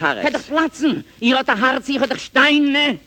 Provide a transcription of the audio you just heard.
Harz. Kann doch platzen. Ihr hat ein Harz, ich hat doch Steine.